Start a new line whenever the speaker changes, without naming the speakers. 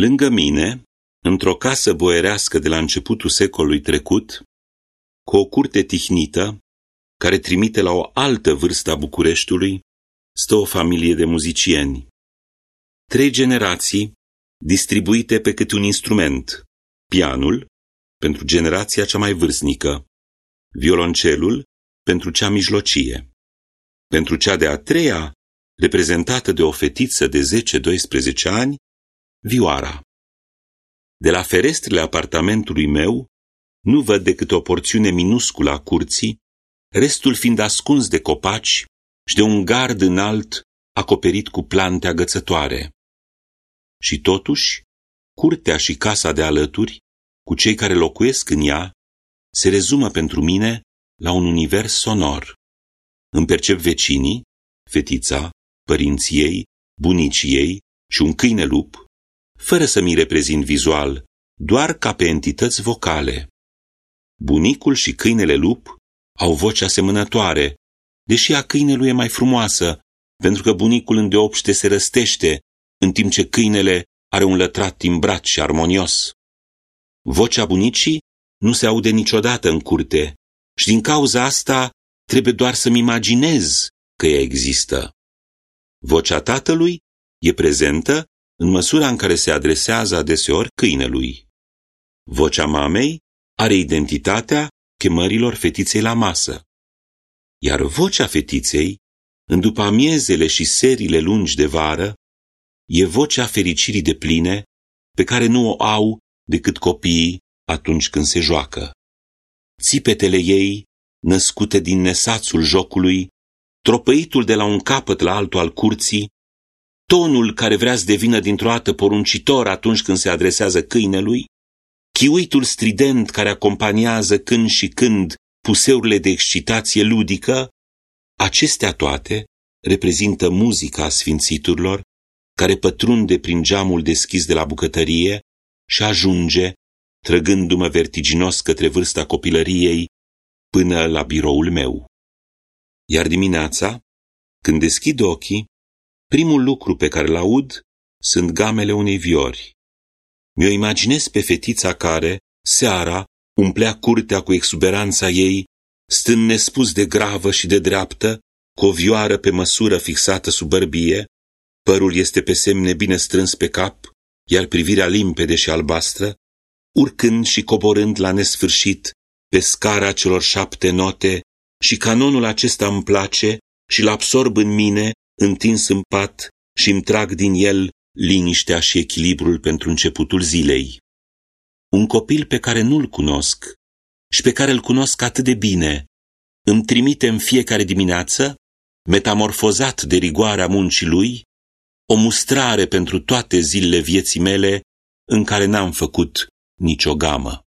Lângă mine, într-o casă boierească de la începutul secolului trecut, cu o curte tihnită, care trimite la o altă vârstă a Bucureștiului, stă o familie de muzicieni. Trei generații, distribuite pe câte un instrument, pianul, pentru generația cea mai vârstnică, violoncelul, pentru cea mijlocie. Pentru cea de-a treia, reprezentată de o fetiță de 10-12 ani, vioara. De la ferestrele apartamentului meu, nu văd decât o porțiune minusculă a curții, restul fiind ascuns de copaci și de un gard înalt acoperit cu plante agățătoare. Și totuși, curtea și casa de alături, cu cei care locuiesc în ea, se rezumă pentru mine la un univers sonor. Îmi percep vecinii, fetița, părinții ei, bunicii ei și un câine lup, fără să mi reprezint vizual, doar ca pe entități vocale. Bunicul și câinele lup au voce asemănătoare, deși a câinelui e mai frumoasă, pentru că bunicul îndeopște se răstește, în timp ce câinele are un lătrat timbrat și armonios. Vocea bunicii nu se aude niciodată în curte și din cauza asta trebuie doar să-mi imaginez că ea există. Vocea tatălui e prezentă în măsura în care se adresează adeseori câinelui. Vocea mamei are identitatea chemărilor fetiței la masă. Iar vocea fetiței, în după amiezele și serile lungi de vară, e vocea fericirii de pline pe care nu o au decât copiii atunci când se joacă. Țipetele ei, născute din nesațul jocului, tropăitul de la un capăt la altul al curții, tonul care vrea să devină dintr-o dată poruncitor atunci când se adresează câinelui, chiuitul strident care acompaniază când și când puseurile de excitație ludică, acestea toate reprezintă muzica sfințiturilor care pătrunde prin geamul deschis de la bucătărie și ajunge, trăgându-mă vertiginos către vârsta copilăriei, până la biroul meu. Iar dimineața, când deschid ochii, primul lucru pe care l-aud sunt gamele unei viori. Mi-o imaginez pe fetița care, seara, umplea curtea cu exuberanța ei, stând nespus de gravă și de dreaptă, cu o vioară pe măsură fixată sub bărbie, părul este pe semne bine strâns pe cap, iar privirea limpede și albastră, urcând și coborând la nesfârșit pe scara celor șapte note și canonul acesta îmi place și-l absorb în mine, întins în pat și îmi trag din el liniștea și echilibrul pentru începutul zilei. Un copil pe care nu-l cunosc și pe care îl cunosc atât de bine, îmi trimite în fiecare dimineață, metamorfozat de rigoarea muncii lui, o mustrare pentru toate zilele vieții mele în care n-am făcut nicio gamă.